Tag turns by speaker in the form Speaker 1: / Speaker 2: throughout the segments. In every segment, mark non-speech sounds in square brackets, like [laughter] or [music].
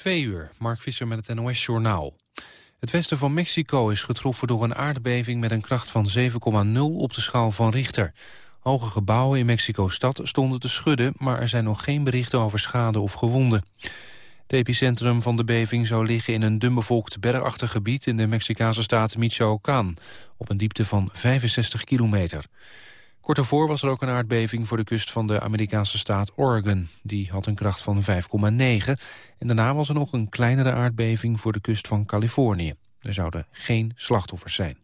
Speaker 1: Twee uur, Mark Visser met het NOS-journaal. Het westen van Mexico is getroffen door een aardbeving met een kracht van 7,0 op de schaal van Richter. Hoge gebouwen in Mexico-stad stonden te schudden, maar er zijn nog geen berichten over schade of gewonden. Het epicentrum van de beving zou liggen in een dunbevolkt bergachtig gebied in de Mexicaanse staat Michoacán, op een diepte van 65 kilometer. Kort daarvoor was er ook een aardbeving voor de kust van de Amerikaanse staat Oregon. Die had een kracht van 5,9. En daarna was er nog een kleinere aardbeving voor de kust van Californië. Er zouden geen slachtoffers zijn.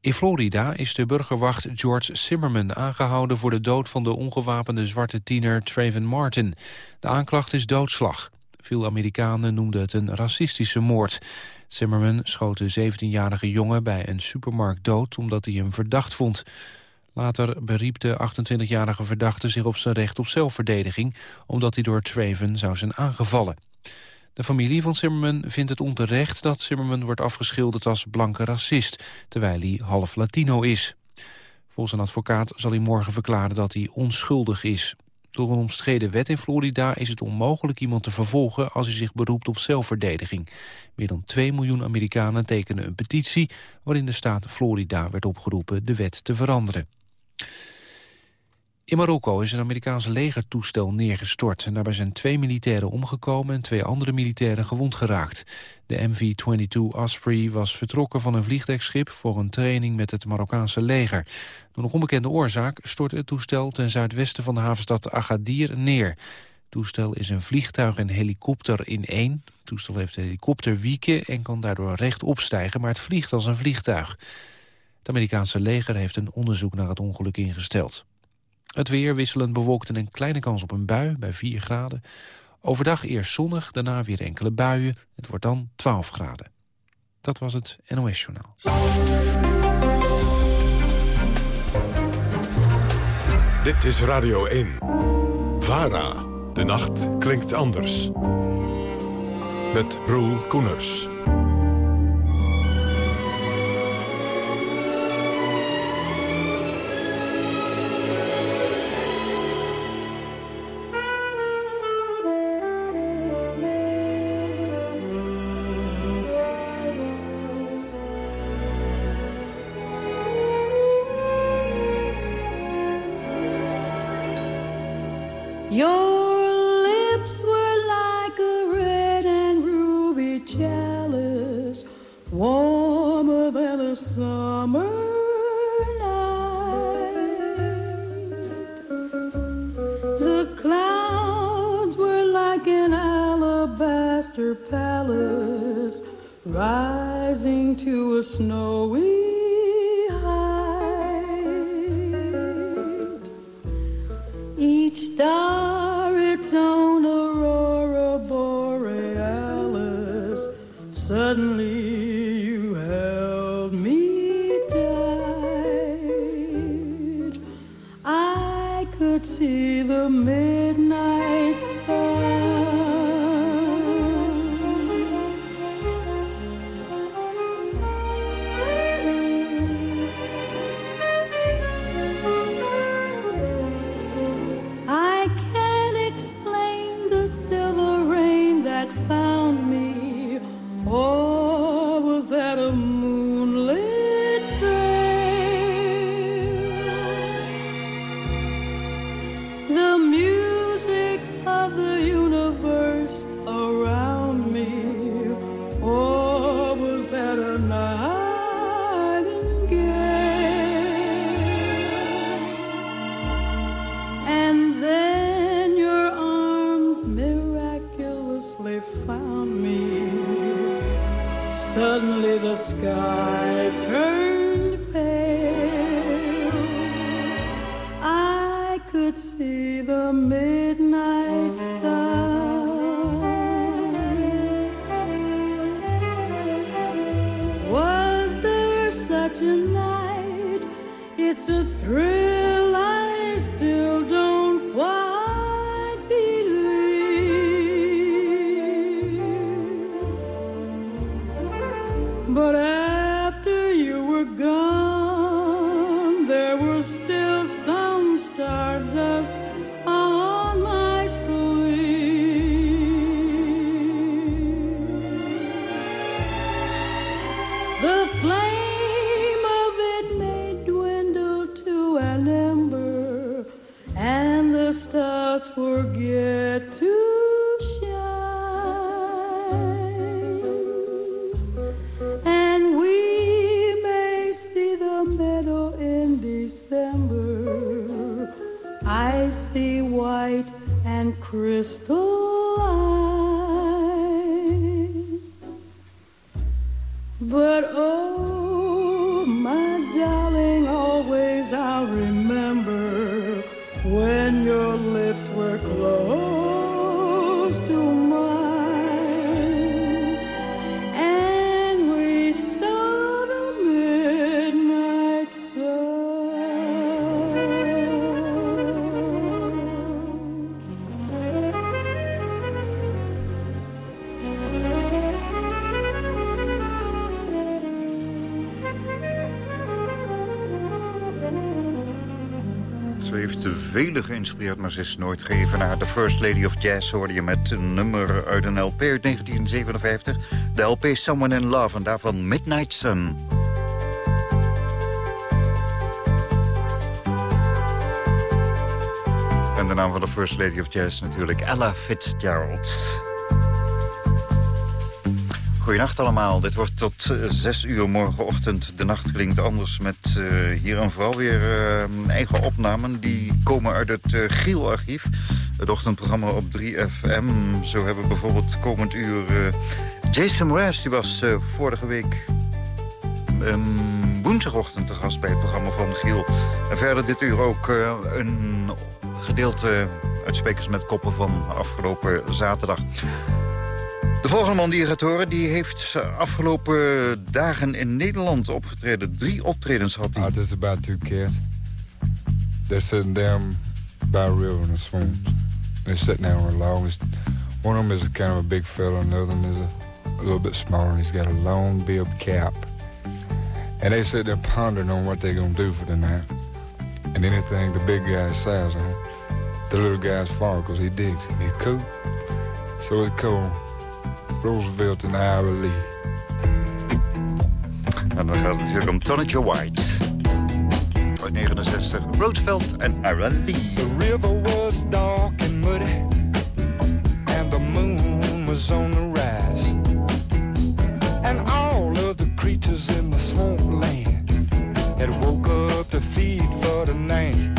Speaker 1: In Florida is de burgerwacht George Zimmerman aangehouden... voor de dood van de ongewapende zwarte tiener Trayvon Martin. De aanklacht is doodslag. Veel Amerikanen noemden het een racistische moord. Zimmerman schoot de 17-jarige jongen bij een supermarkt dood... omdat hij hem verdacht vond. Later beriep de 28-jarige verdachte zich op zijn recht op zelfverdediging... omdat hij door Traven zou zijn aangevallen. De familie van Zimmerman vindt het onterecht dat Zimmerman wordt afgeschilderd als blanke racist... terwijl hij half Latino is. Volgens een advocaat zal hij morgen verklaren dat hij onschuldig is. Door een omstreden wet in Florida is het onmogelijk iemand te vervolgen als hij zich beroept op zelfverdediging. Meer dan 2 miljoen Amerikanen tekenen een petitie waarin de staat Florida werd opgeroepen de wet te veranderen. In Marokko is een Amerikaans legertoestel neergestort. En daarbij zijn twee militairen omgekomen en twee andere militairen gewond geraakt. De MV-22 Osprey was vertrokken van een vliegdekschip... voor een training met het Marokkaanse leger. Door nog onbekende oorzaak stortte het toestel... ten zuidwesten van de havenstad Agadir neer. Het toestel is een vliegtuig en helikopter in één. Het toestel heeft helikopterwieken en kan daardoor rechtop stijgen... maar het vliegt als een vliegtuig. Het Amerikaanse leger heeft een onderzoek naar het ongeluk ingesteld. Het weer wisselend bewolkt en een kleine kans op een bui bij 4 graden. Overdag eerst zonnig, daarna weer enkele buien. Het wordt dan 12 graden. Dat was het NOS Journaal.
Speaker 2: Dit is Radio 1. VARA. De nacht klinkt anders. Met Roel Koeners.
Speaker 3: Palace, rising to a snowy your lips were close
Speaker 4: geïnspireerd, maar ze is nooit geëvenaard. De First Lady of Jazz hoorde je met een nummer uit een LP uit 1957. De LP Someone in Love en daarvan Midnight Sun. En de naam van de First Lady of Jazz natuurlijk Ella Fitzgerald. Goedenacht allemaal. Dit wordt tot eh, zes uur morgenochtend. De nacht klinkt anders met eh, hier en vooral weer eh, eigen opnamen. Die komen uit het uh, Giel-archief. Het ochtendprogramma op 3FM. Zo hebben we bijvoorbeeld komend uur Jason Mraz. Die was vorige week ehm, woensdagochtend te gast bij het programma van Giel. En verder dit uur ook een gedeelte uit Spekers met Koppen van afgelopen zaterdag. De volgende man die je gaat horen, die heeft afgelopen dagen in Nederland opgetreden. Drie optredens had hij.
Speaker 5: Oh, there's about two kids. They're sitting down by a river in a swamp. They're sitting there on a One of them is a kind of a big fella, and the other one is a, little bit smaller, and he's got a long bib cap. And they sit there pondering on what they're gonna do for the night. And anything the big guy says, the little guy's follow because he digs it. He's cool. So it's cool. Roosevelt and Ira Lee.
Speaker 4: En dan gaat het natuurlijk om Tonnetje White. Uit 69, Roosevelt en Ira Lee.
Speaker 5: The river was dark and muddy, and the moon was on the rise. And all of the creatures in the swampland had woke up to feed for the night.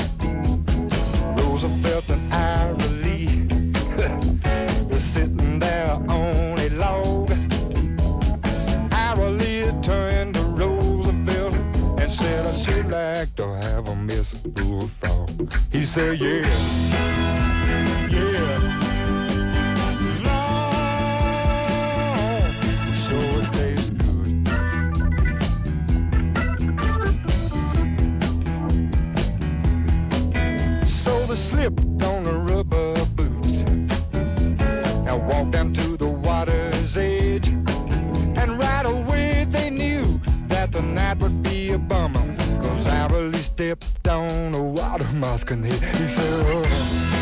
Speaker 5: say yeah. A water mask and he, he said,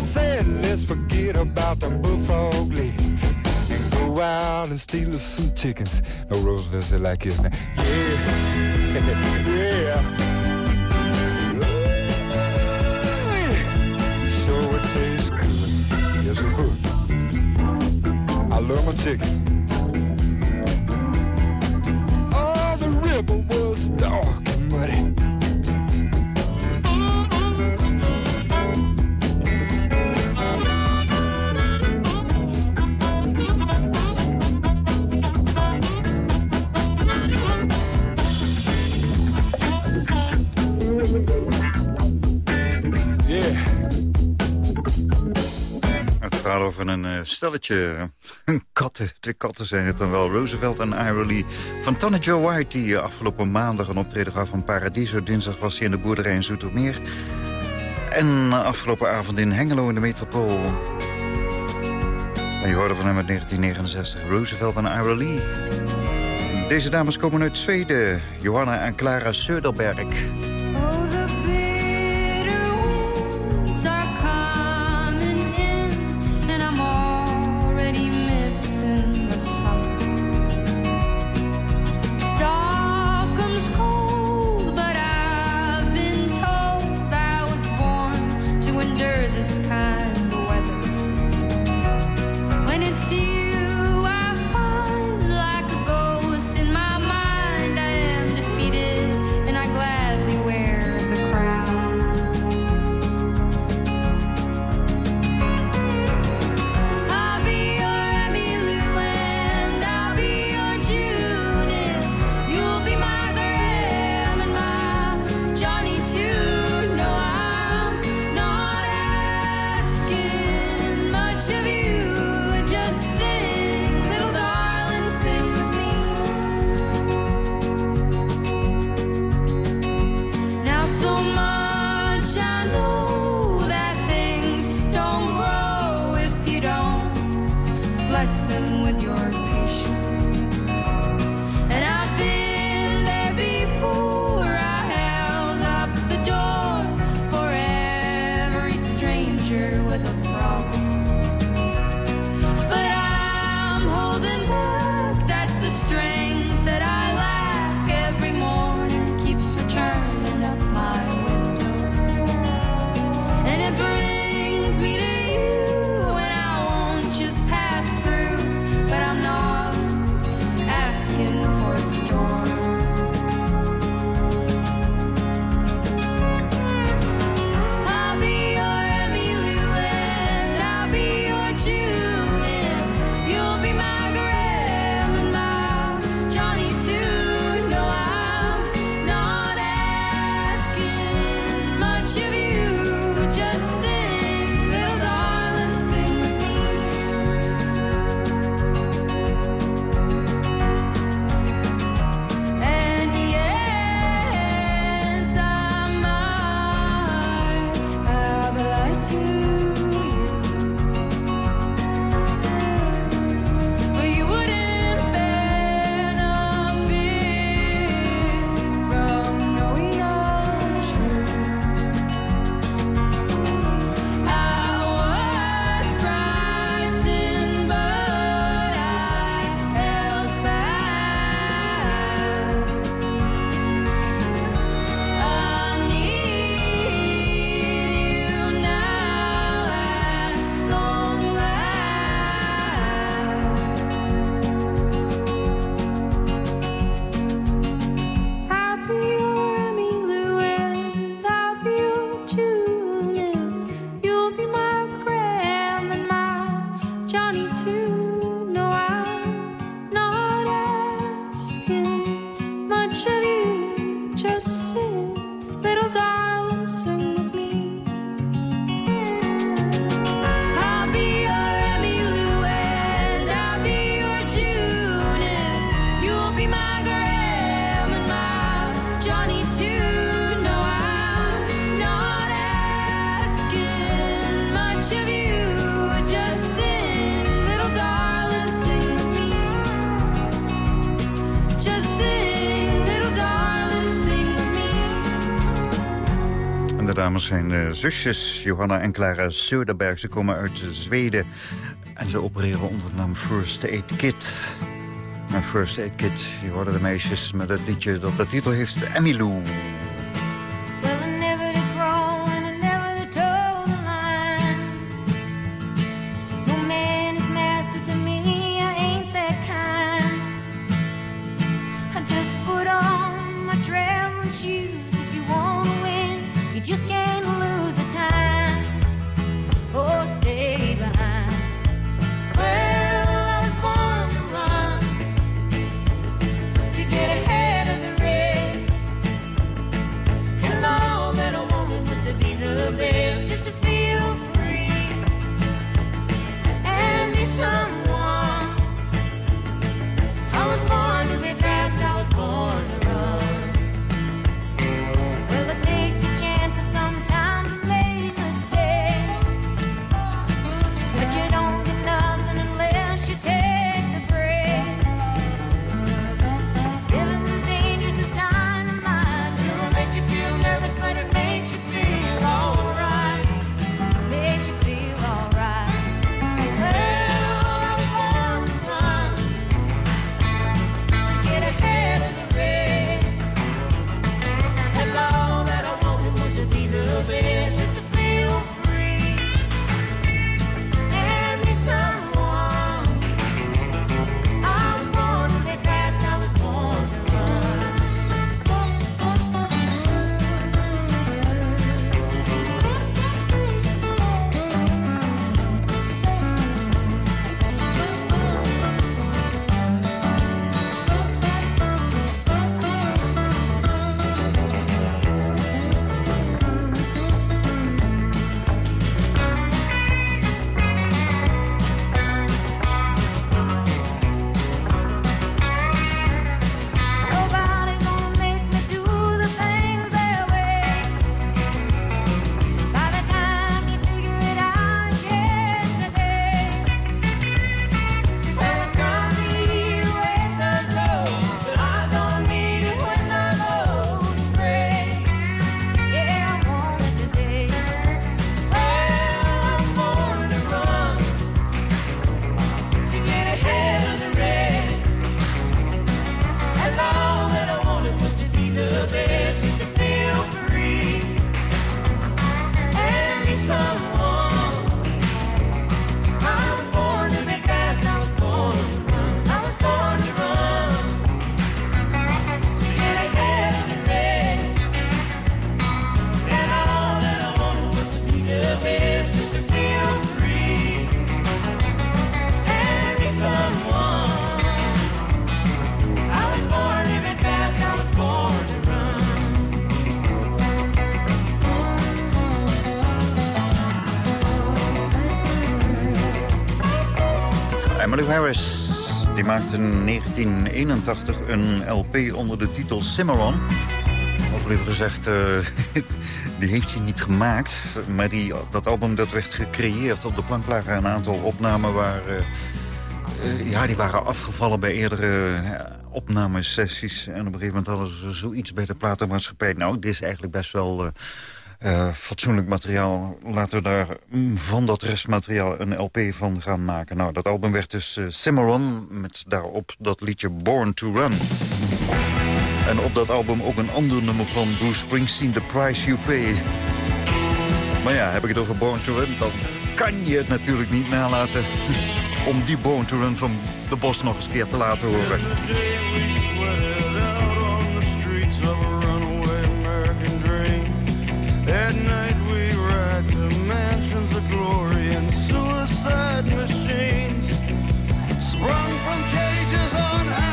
Speaker 5: said, let's forget about the bullfrog legs and go out and steal us some chickens. No, Roosevelt said like his name. Yeah, [laughs] yeah. Sure it tastes good. Yes, it. I love my chicken. Oh, the river was dark and muddy.
Speaker 6: Het gaat over een eh, stelletje, een katten. Twee katten zijn het dan wel. Roosevelt en Ira Lee. Van Tanne Joe White, die eh, afgelopen maandag een optreden gaf van Paradiso. Dinsdag was hij in de boerderij in Zoetermeer. En eh, afgelopen avond in Hengelo in de metropool. En je hoorde van hem uit 1969. Roosevelt en Ira Lee. Deze dames komen uit Zweden. Johanna en Clara Söderberg. Zijn uh, zusjes Johanna en Clara Söderberg. Ze komen uit Zweden en ze opereren onder de naam First Aid Kit. En First Aid Kit, je hoorde de meisjes met het liedje dat de titel heeft Emmylou.
Speaker 7: Maakte in 1981 een LP onder de titel Cimarron. Liever gezegd, uh, [laughs] die heeft hij niet gemaakt. Maar die, dat album dat werd gecreëerd. Op de plank lagen een aantal opnamen waar... Uh, uh, ja, die waren afgevallen bij eerdere opnamesessies. En op een gegeven moment hadden ze zoiets bij de platenmaatschappij. Nou, dit is eigenlijk best wel uh, fatsoenlijk materiaal. Laten we daar mm, van dat restmateriaal een LP van gaan maken. Nou, dat album werd dus uh, Cimarron met daarop dat liedje Born to Run. En op dat album ook een ander nummer van Bruce Springsteen, The Price You Pay. Maar ja, heb ik het over Born to Run, dan kan je het natuurlijk niet nalaten... [laughs] om die Born to Run van de Bos nog eens keer te laten horen. Night we ride to mansions of glory and suicide machines. Sprung from cages on Highway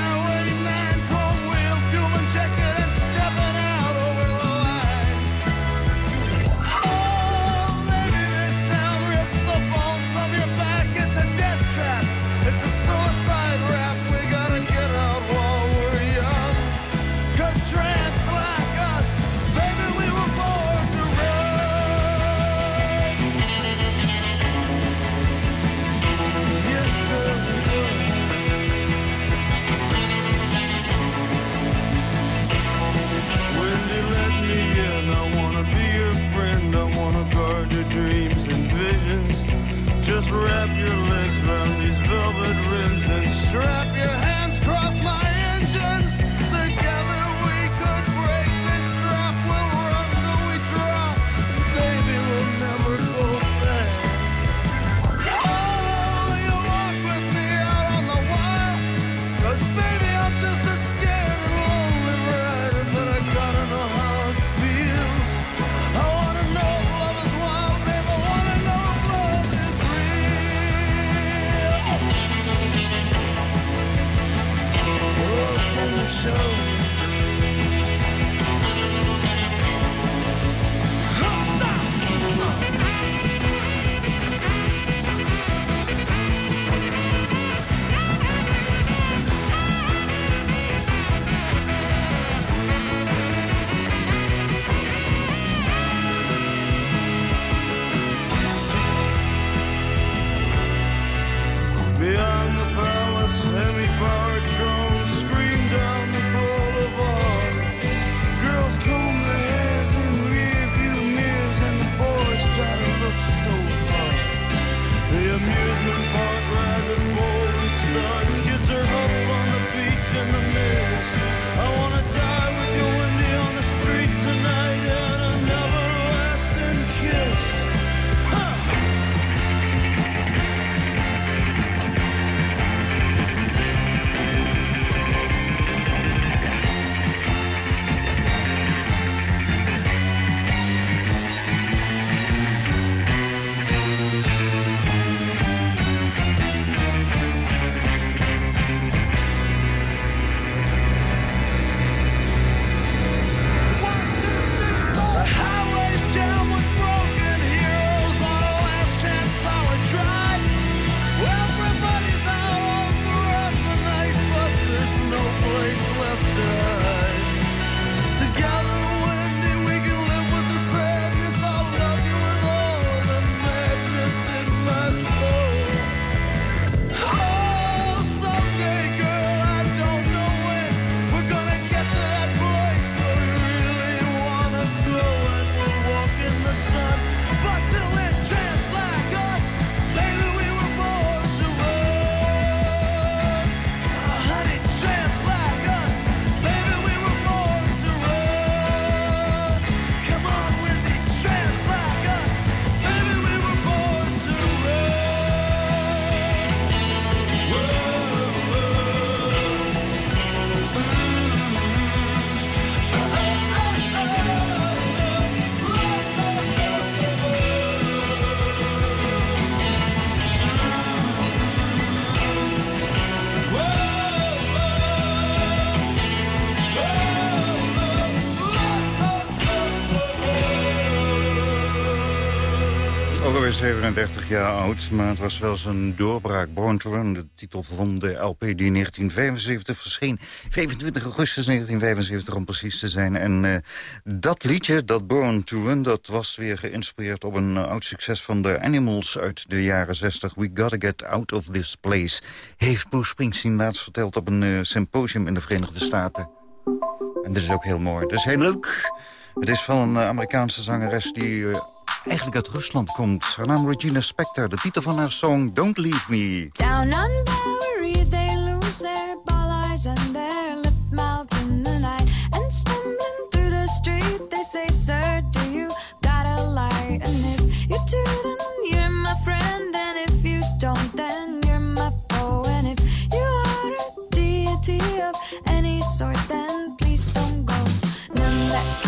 Speaker 4: alweer 37 jaar oud, maar het was wel zijn doorbraak. Born to Run, de titel van de LP die in 1975 verscheen. 25 augustus 1975 om precies te zijn. En uh, dat liedje, dat Born to Run, dat was weer geïnspireerd op een oud succes van de Animals uit de jaren 60. We gotta get out of this place. Heeft Bruce Springsteen laatst verteld op een uh, symposium in de Verenigde Staten. En dit is ook heel mooi. Dat is heel leuk. Het is van een Amerikaanse zangeres die eigenlijk uit Rusland komt. Haar naam Regina Spector. De titel van haar song Don't Leave Me.
Speaker 6: Down on Bowery they lose their ball eyes and their lip mouths in the night. And stumbling through the street they say, sir, do you got a light? And if you do, then you're my friend. And if you don't, then you're my foe. And if you are a deity of any sort, then please don't go. Ne me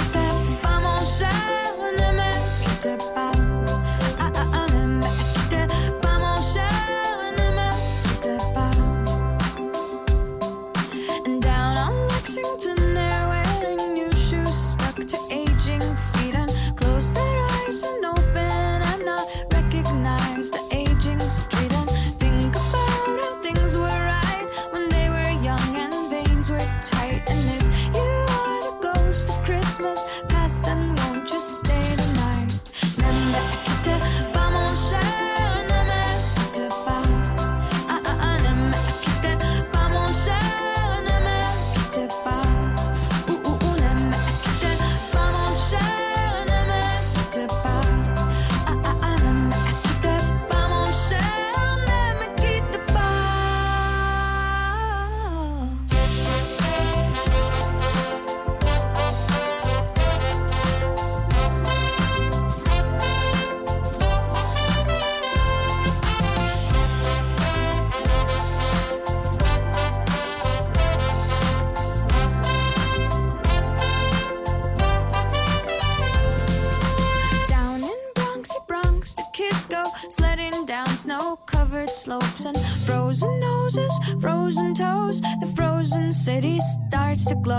Speaker 6: starts to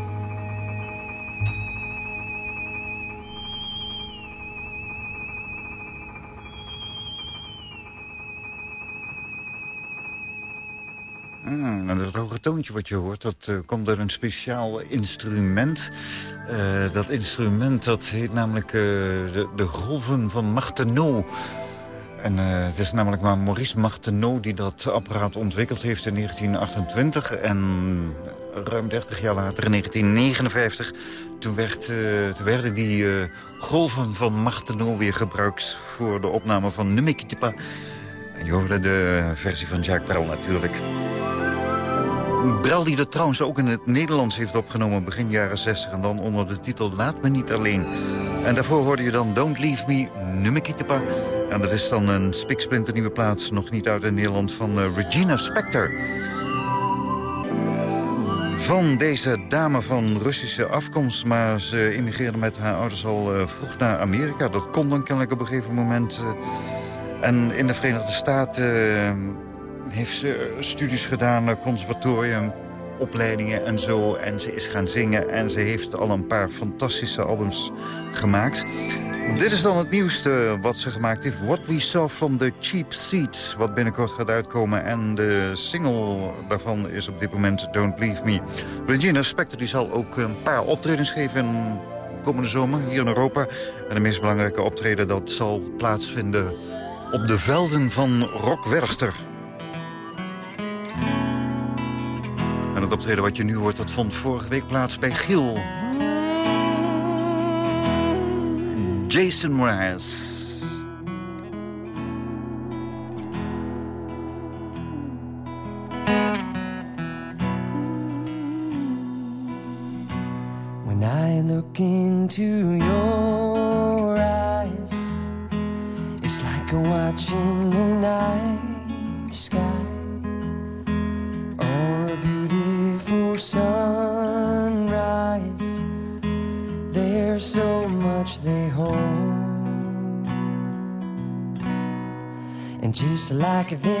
Speaker 4: Dat hoge toontje wat je hoort, dat eh, komt door een speciaal instrument. Eh, dat instrument dat heet namelijk eh, de, de golven van Martenot. En het is namelijk maar Maurice Martenot die dat apparaat ontwikkeld heeft in 1928. En ruim 30 jaar later, in 1959, toen, werd, toen werden die golven van Martenot weer gebruikt... voor de opname van Numikitipa. En je hoorde de versie van Jacques Brel natuurlijk. Brel die dat trouwens ook in het Nederlands heeft opgenomen begin jaren 60... en dan onder de titel Laat me niet alleen. En daarvoor hoorde je dan Don't Leave Me, Numikitepa. En dat is dan een spiksplinter nieuwe plaats, nog niet uit in Nederland, van eh, Regina Spektor. Van deze dame van Russische afkomst, maar ze immigreerde met haar ouders al eh, vroeg naar Amerika. Dat kon dan kennelijk op een gegeven moment... eh, en in de Verenigde Staten heeft ze eh, studies gedaan, eh, conservatorium, opleidingen en zo. En ze is gaan zingen en ze heeft al een paar fantastische albums gemaakt. Dit is dan het nieuwste wat ze gemaakt heeft. What We Saw From The Cheap Seats, wat binnenkort gaat uitkomen. En de single daarvan is op dit moment Don't Leave Me. Regina Spektor die zal ook een paar optredens geven komende zomer hier in Europa. En de meest belangrijke optreden dat zal plaatsvinden op de velden van Rock Werchter. En het optreden wat je nu hoort, dat vond vorige week plaats bij Giel. Jason Mraz.
Speaker 8: как вид.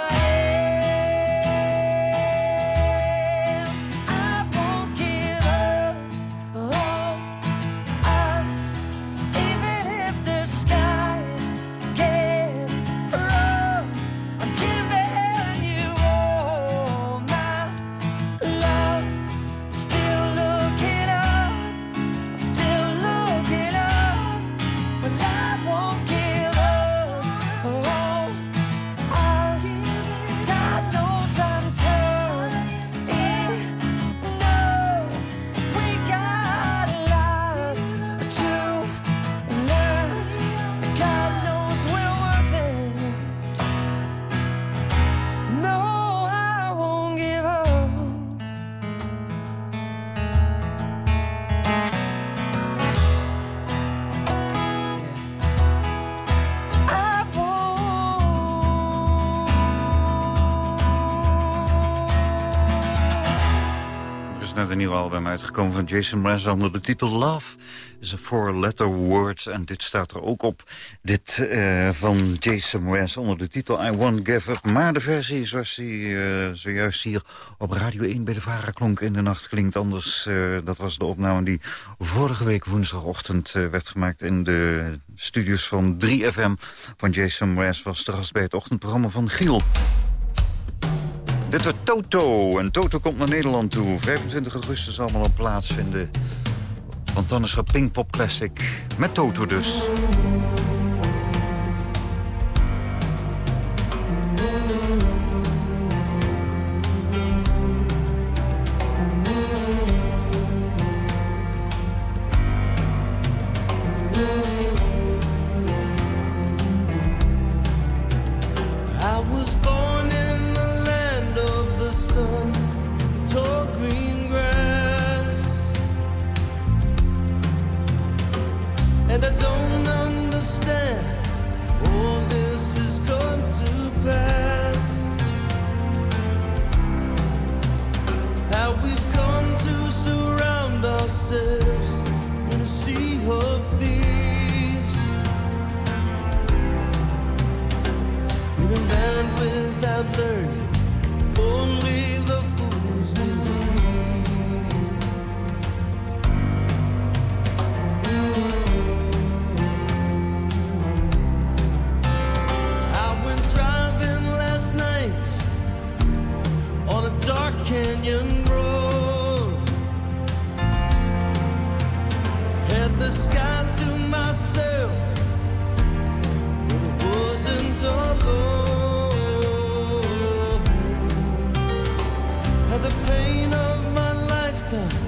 Speaker 4: een nieuw album uitgekomen van Jason Mraz onder de titel Love is a four-letter word. En dit staat er ook op. Dit eh, van Jason Mraz onder de titel I Won't Give Up. Maar de versie zoals die eh, zojuist hier op Radio 1 bij de Vara klonk in de nacht klinkt anders. Eh, dat was de opname die vorige week woensdagochtend werd gemaakt in de studios van 3FM. Van Jason Mraz was de gast bij het ochtendprogramma van Giel. Dit wordt Toto. En Toto komt naar Nederland toe. 25 augustus allemaal op plaatsvinden. Want dan is er Pinkpop Classic. Met Toto dus.
Speaker 7: the sky to myself, but wasn't alone. Had the pain of my lifetime.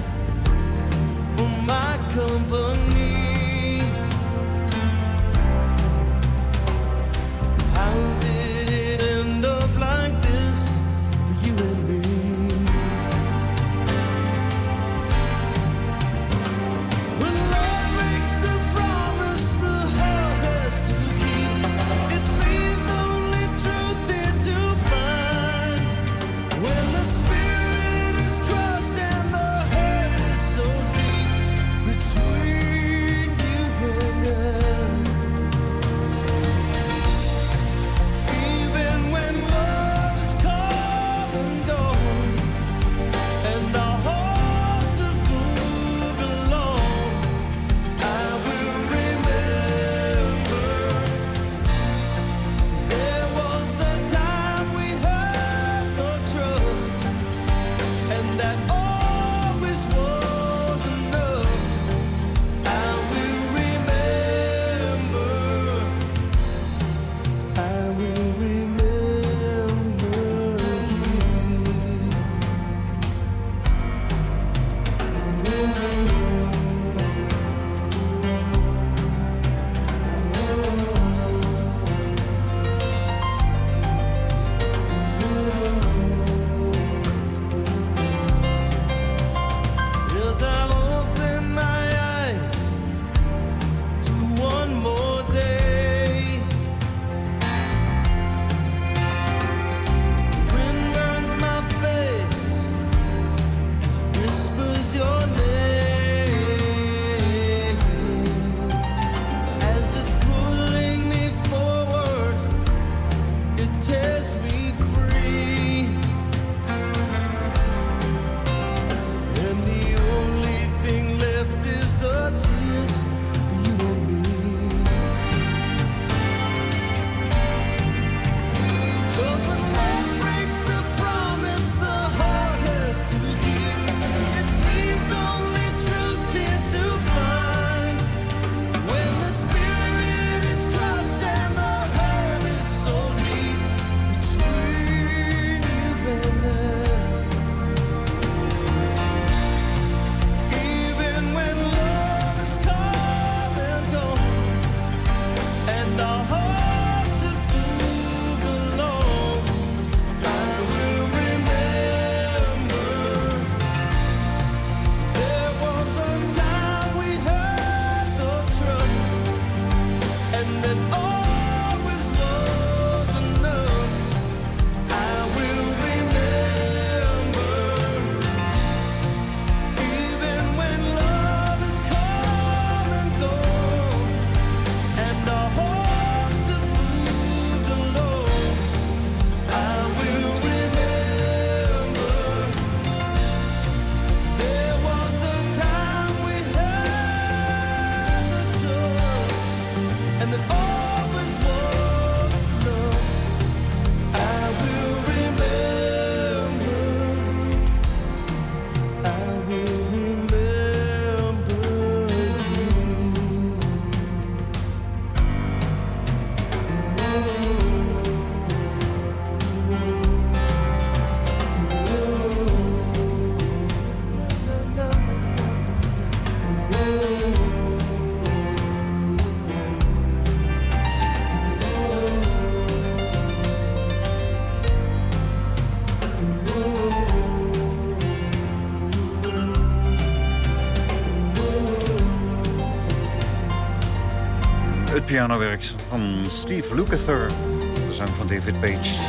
Speaker 4: pianowerk van Steve Lukather. De zang van David Page.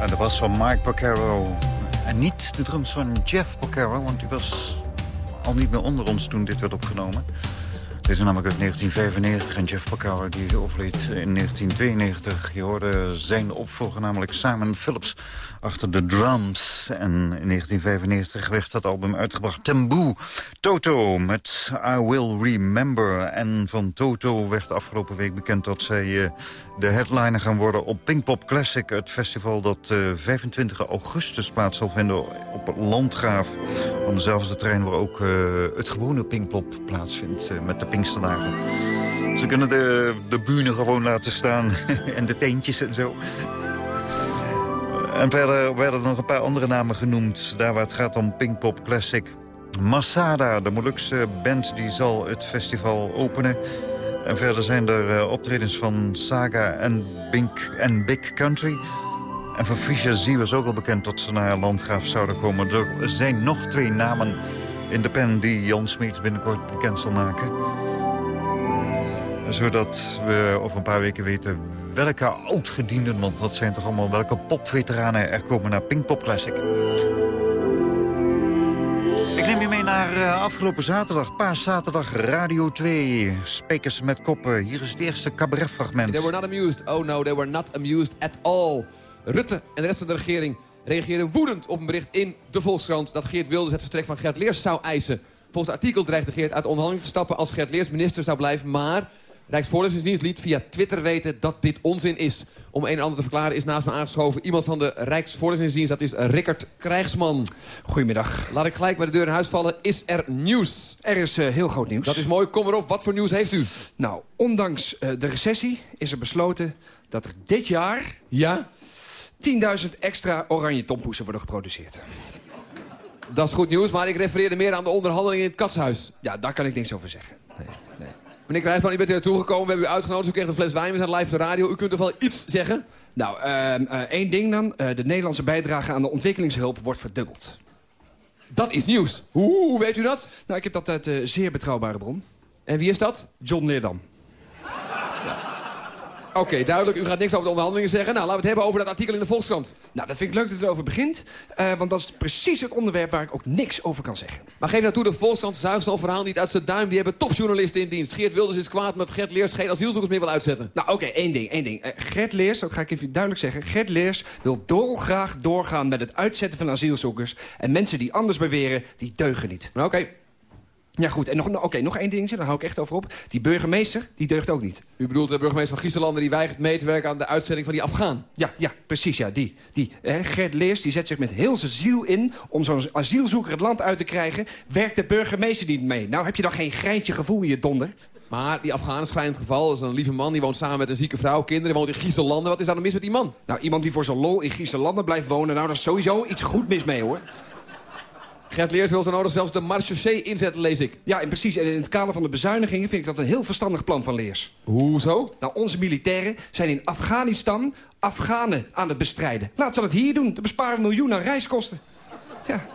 Speaker 4: En de bas van Mike Pocaro. En niet de drums van Jeff Pocaro, want die was al niet meer onder ons toen dit werd opgenomen is namelijk uit 1995 en Jeff Pakauer die overleed in 1992. Je hoorde zijn opvolger namelijk Simon Phillips achter de drums. En in 1995 werd dat album uitgebracht. Temboe, Toto met I Will Remember. En van Toto werd afgelopen week bekend dat zij eh, de headliner gaan worden op Pinkpop Classic. Het festival dat eh, 25 augustus plaats zal vinden op Landgraaf. Om dezelfde trein waar ook eh, het gewone Pinkpop plaatsvindt met de ze kunnen de, de bühne gewoon laten staan [laughs] en de tentjes en zo. En verder werden er nog een paar andere namen genoemd. Daar waar het gaat om Pinkpop Classic. Masada, de Molukse band, die zal het festival openen. En verder zijn er eh, optredens van Saga en, Bink, en Big Country. En van Fischer Zee was ook al bekend dat ze naar Landgraaf zouden komen. Er zijn nog twee namen in de pen die Jan Smeets binnenkort bekend zal maken zodat we over een paar weken weten welke oudgedienden... want dat zijn toch allemaal welke popveteranen er komen naar Pinkpop Classic. Ik neem je mee naar eh, afgelopen zaterdag, paaszaterdag, Radio 2. Spekers met koppen. Hier is het eerste cabaretfragment.
Speaker 9: They were not amused. Oh no, they were not amused at all. Rutte en de rest van de regering reageerden woedend op een bericht in de Volkskrant... dat Geert Wilders het vertrek van Gert Leers zou eisen. Volgens het artikel dreigde Geert uit de onderhandeling te stappen... als Gert Leers minister zou blijven, maar... Rijksvoorlichtingsdienst liet via Twitter weten dat dit onzin is. Om een en ander te verklaren is naast me aangeschoven iemand van de Rijksvoorlichtingsdienst. Dat is Rickert Krijgsman.
Speaker 10: Goedemiddag.
Speaker 9: Laat ik gelijk bij de deur in huis vallen. Is er nieuws?
Speaker 10: Er is eh, heel groot nieuws.
Speaker 9: Dat is mooi. Kom erop. Wat voor nieuws heeft u?
Speaker 10: Nou, ondanks eh, de recessie is er besloten dat er dit jaar...
Speaker 9: Ja?
Speaker 10: 10.000 extra oranje tompoesen worden geproduceerd.
Speaker 9: Dat is goed nieuws, maar ik refereerde meer aan de onderhandelingen in het katshuis.
Speaker 10: Ja, daar kan ik niks over zeggen. Nee, nee.
Speaker 9: Meneer Krijgsman, u bent hier naartoe gekomen. We hebben u uitgenodigd. U kreeg een fles wijn. We zijn live op de radio. U kunt toch wel iets zeggen?
Speaker 10: Nou, ehm, eh, één ding dan. Eh, de Nederlandse bijdrage aan de ontwikkelingshulp wordt verdubbeld.
Speaker 9: Dat is nieuws. Hoe, hoe weet u dat?
Speaker 10: Nou, ik heb dat uit een zeer betrouwbare bron.
Speaker 9: En wie is dat?
Speaker 10: John Leerdam.
Speaker 9: Oké, duidelijk. U gaat niks over de onderhandelingen zeggen. Nou, laten we het hebben over dat artikel in de Volkskrant.
Speaker 10: Nou, dat vind ik leuk dat het erover begint. eh, want dat is precies het onderwerp waar ik ook niks over kan zeggen.
Speaker 9: Maar geef nou toe, de Volkskrant zuigt zo'n verhaal niet uit zijn duim. Die hebben topjournalisten in dienst. Geert Wilders is kwaad met Gert Leers geen asielzoekers meer wil uitzetten.
Speaker 10: Nou, oké, één ding, één ding. Eh, Gert Leers, dat ga ik even duidelijk zeggen. Gert Leers wil dolgraag doorgaan met het uitzetten van asielzoekers. En mensen die anders beweren, die deugen niet.
Speaker 9: Nou, Oké,
Speaker 10: Ja, goed. En nog, nou, oké, nog één dingetje, daar hou ik echt over op. Die burgemeester, die deugt ook niet.
Speaker 9: u bedoelt de burgemeester van Gieselander... die weigert mee te werken aan de uitzetting van die Afghaan.
Speaker 10: Ja, ja, precies, ja, die. die hè, Gert Leers die zet zich met heel zijn ziel in om zo'n asielzoeker het land uit te krijgen. Werkt de burgemeester niet mee? Nou, heb je dan geen greintje gevoel in je donder?
Speaker 9: Maar die Afghaan is schrijnend geval. Dat is een lieve man. Die woont samen met een zieke vrouw. Kinderen woont in Gieselander. Wat is daar nou mis met die man?
Speaker 10: Nou, iemand die voor zijn lol in Griezenlanden blijft wonen... nou, daar is sowieso iets goed mis mee, hoor.
Speaker 9: Gert Leers wil zo nodig zelfs de marechaussee inzetten, lees ik.
Speaker 10: Ja, en precies. En in het kader van de bezuinigingen vind ik dat een heel verstandig plan van Leers.
Speaker 9: Hoezo?
Speaker 10: Nou, onze militairen zijn in Afghanistan Afghanen aan het bestrijden. Laat ze dat hier doen. Dan besparen we miljoenen aan reiskosten. Ja,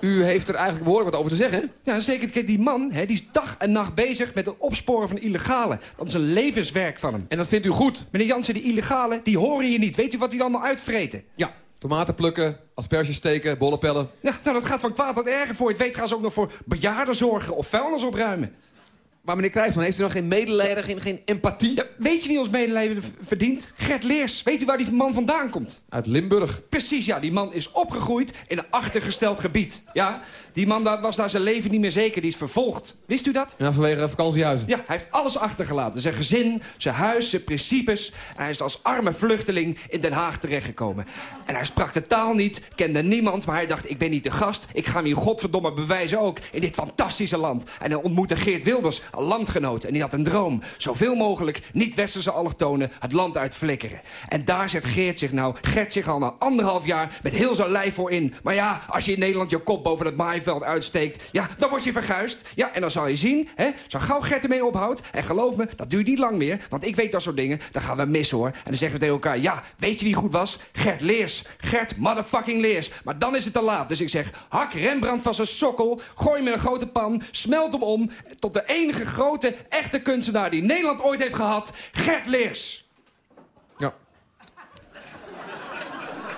Speaker 9: U heeft er eigenlijk behoorlijk wat over te zeggen, hè?
Speaker 10: ja zeker. Kijk, die man hè, die is dag en nacht bezig met het opsporen van illegale. Dat is een levenswerk van hem.
Speaker 9: En dat vindt u goed?
Speaker 10: Meneer Jansen, die illegale, die horen je niet. Weet u wat die allemaal uitvreten?
Speaker 9: Ja. Tomaten plukken, asperges steken, bollen pellen.
Speaker 10: Ja, nou, dat gaat van kwaad tot erger. Voor je het weet gaan ze ook nog voor bejaarden zorgen of vuilnis opruimen.
Speaker 9: Maar meneer Krijgsman, heeft u dan geen medelijden, geen, geen empathie?
Speaker 10: Ja, weet je wie ons medelijden verdient? Gert Leers. Weet u waar die man vandaan komt?
Speaker 9: Uit Limburg.
Speaker 10: Precies, ja. Die man is opgegroeid in een achtergesteld gebied. Ja, die man daar was daar zijn leven niet meer zeker. Die is vervolgd. Wist u dat?
Speaker 9: Ja, vanwege vakantiehuizen.
Speaker 10: Ja, hij heeft alles achtergelaten. Zijn gezin, zijn huis, zijn principes. En hij is als arme vluchteling in Den Haag terechtgekomen. En hij sprak de taal niet, kende niemand... maar hij dacht, ik ben niet de gast. Ik ga me hier godverdomme bewijzen ook in dit fantastische land. En hij ontmoette Geert Wilders, een landgenoot. En die had een droom. Zoveel mogelijk niet-westerse allochtonen het land uit flikkeren. En daar zet Geert zich nou, Gert zich al na anderhalf jaar... met heel zijn lijf voor in. Maar ja, als je in Nederland je kop boven het maaiveld uitsteekt... ja, dan word je verguisd. Ja, en dan zal je zien, hè, zo gauw Gert ermee ophoudt... en geloof me, dat duurt niet lang meer, want ik weet dat soort dingen... dan gaan we mis, hoor. En dan zeggen we tegen elkaar, ja, weet je wie goed was? Gert Leers. Gert motherfucking Leers. Maar dan is het te laat. Dus ik zeg, hak Rembrandt van zijn sokkel... gooi hem in een grote pan, smelt hem om... tot de enige grote, echte kunstenaar die Nederland ooit heeft gehad... Gert Leers.
Speaker 9: Ja.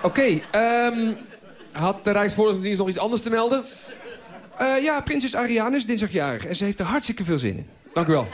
Speaker 9: Oké, ehm, had de Rijksvoorlichtingsdienst nog iets anders te melden?
Speaker 10: Eh, ja, prinses Ariane is dinsdagjarig en ze heeft er hartstikke veel zin in.
Speaker 9: Dank u wel.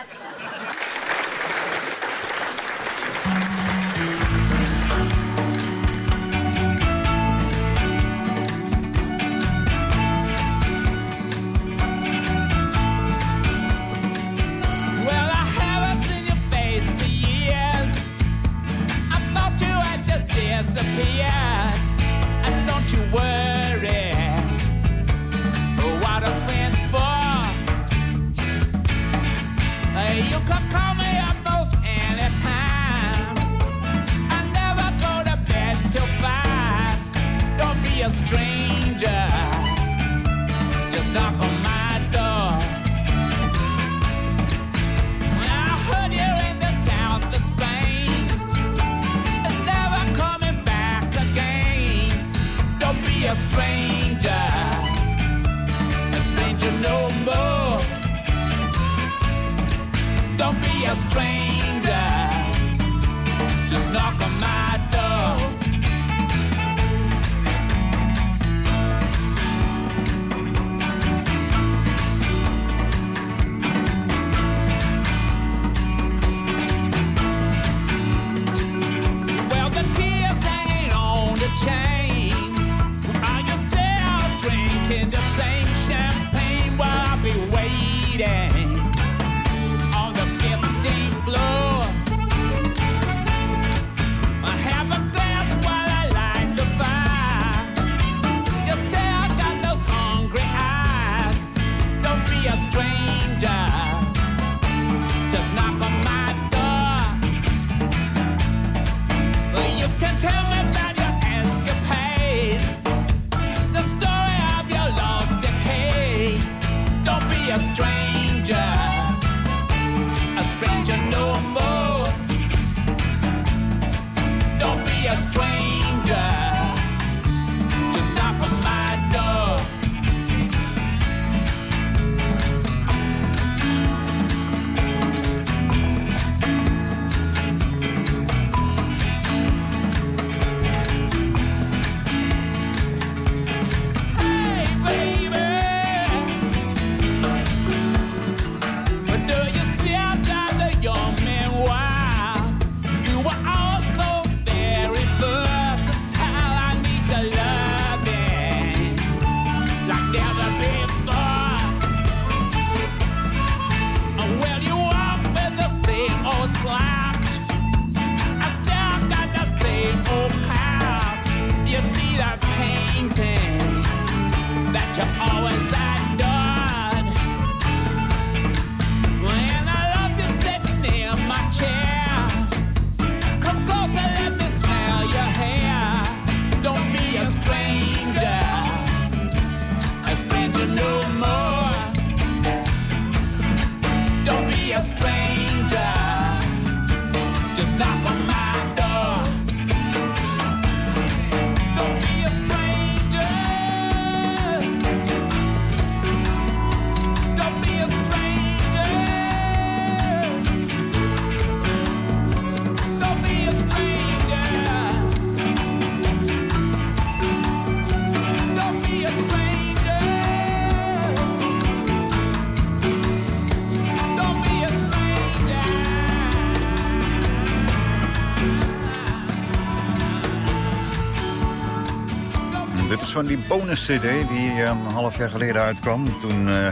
Speaker 4: Die bonus-cd die eh, een half jaar geleden uitkwam. Toen eh,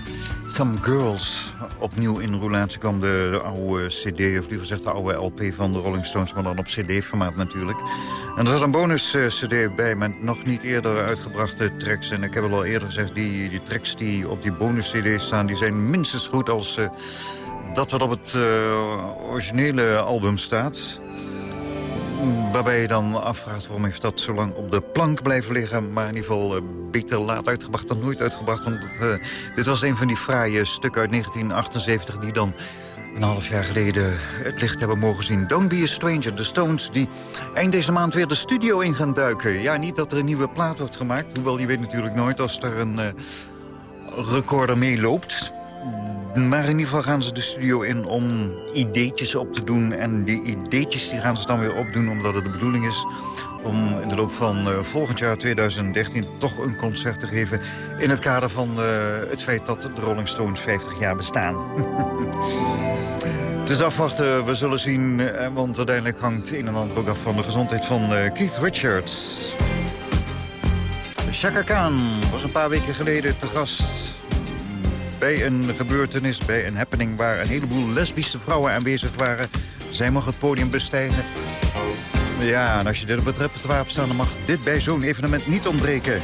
Speaker 4: Some Girls opnieuw in roulatie kwam. De, de oude cd, of liever gezegd de oude LP van de Rolling Stones. Maar dan op cd-formaat natuurlijk. En er zat een bonus-cd bij met nog niet eerder uitgebrachte tracks. En ik heb al eerder gezegd, die, die tracks die op die bonus-cd staan... die zijn minstens goed als eh, dat wat op het eh, originele album staat... Waarbij je dan afvraagt waarom heeft dat zo lang op de plank blijven liggen. Maar in ieder geval eh, beter laat uitgebracht dan nooit uitgebracht. Want eh, dit was een van die fraaie stukken uit 1978 die dan een half jaar geleden het licht hebben mogen zien. Don't be a stranger, de Stones die eind deze maand weer de studio in gaan duiken. Ja, niet dat er een nieuwe plaat wordt gemaakt. Hoewel je weet natuurlijk nooit als er een eh, recorder meeloopt. Maar in ieder geval gaan ze de studio in om ideetjes op te doen. En die ideetjes die gaan ze dan weer opdoen omdat het de bedoeling is... om in de loop van eh, volgend jaar 2013 toch een concert te geven... in het kader van eh, het feit dat de Rolling Stones 50 jaar bestaan. [laughs] Het is afwachten, we zullen zien, eh, want uiteindelijk hangt een en ander ook af van de gezondheid van Keith Richards. Chaka Khan was een paar weken geleden te gast bij een gebeurtenis, bij een happening... waar een heleboel lesbische vrouwen aanwezig waren. Zij mag het podium bestijgen. Ja, en als je dit op het repertoire staan... dan mag dit bij zo'n evenement niet ontbreken.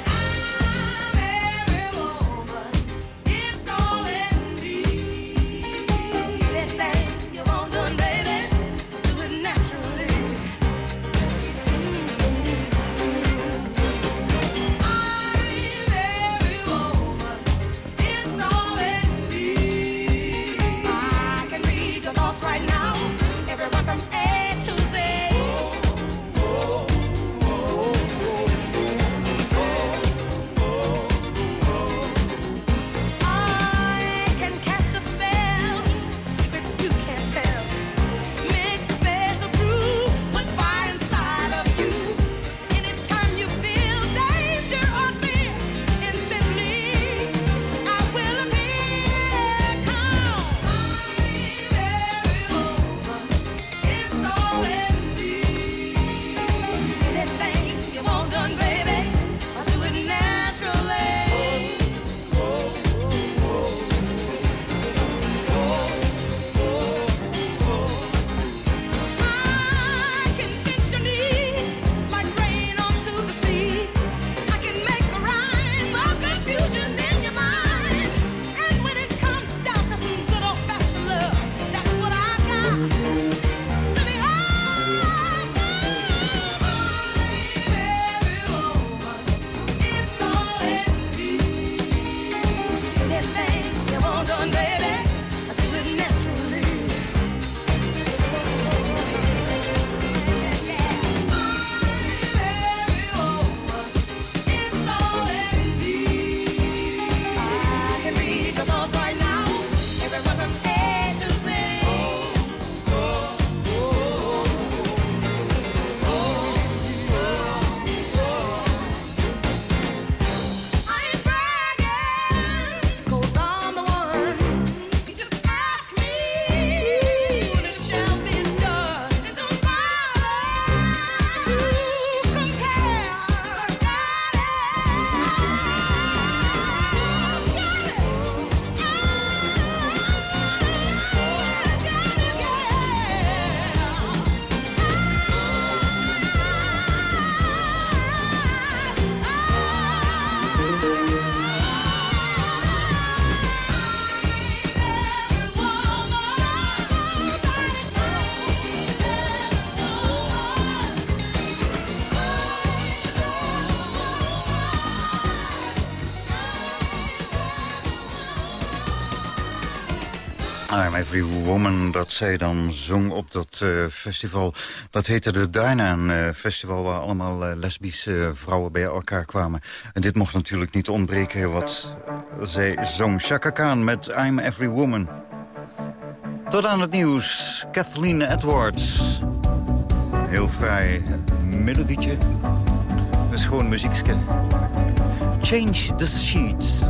Speaker 4: Every Woman, dat zij dan zong op dat eh, festival. Dat heette de Dynan eh, Festival, waar allemaal eh, lesbische vrouwen bij elkaar kwamen. En dit mocht natuurlijk niet ontbreken wat zij zong. Chaka Khan met I'm Every Woman. Tot aan het nieuws, Kathleen Edwards. Heel fraai melodietje. Is gewoon muziekske. Change the sheets.